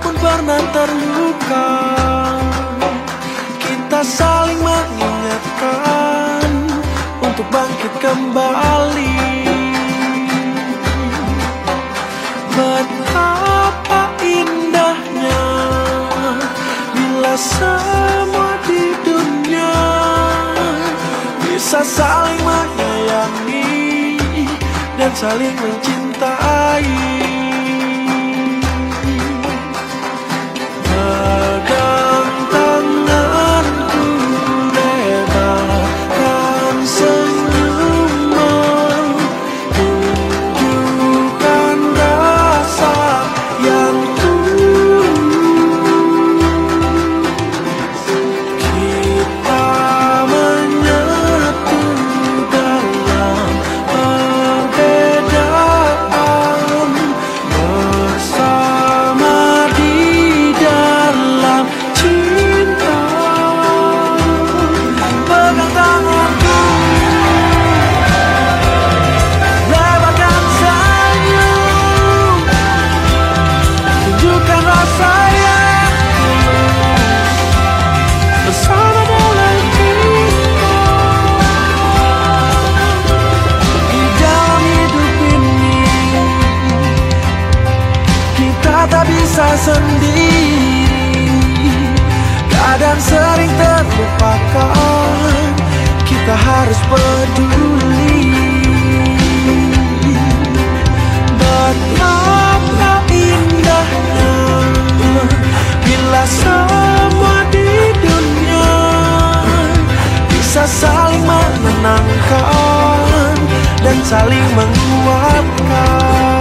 pun pernah terluka Kita saling mengingatkan Untuk bangkit kembali. Betapa indahnya Bila semua di dunia Bisa saling menyayangi Dan saling mencintai. Sendiri. Kadang sering terlupakan Kita harus peduli. Betapa indahnya Bila semua di dunia Bisa saling menenangkan Dan saling menguatkan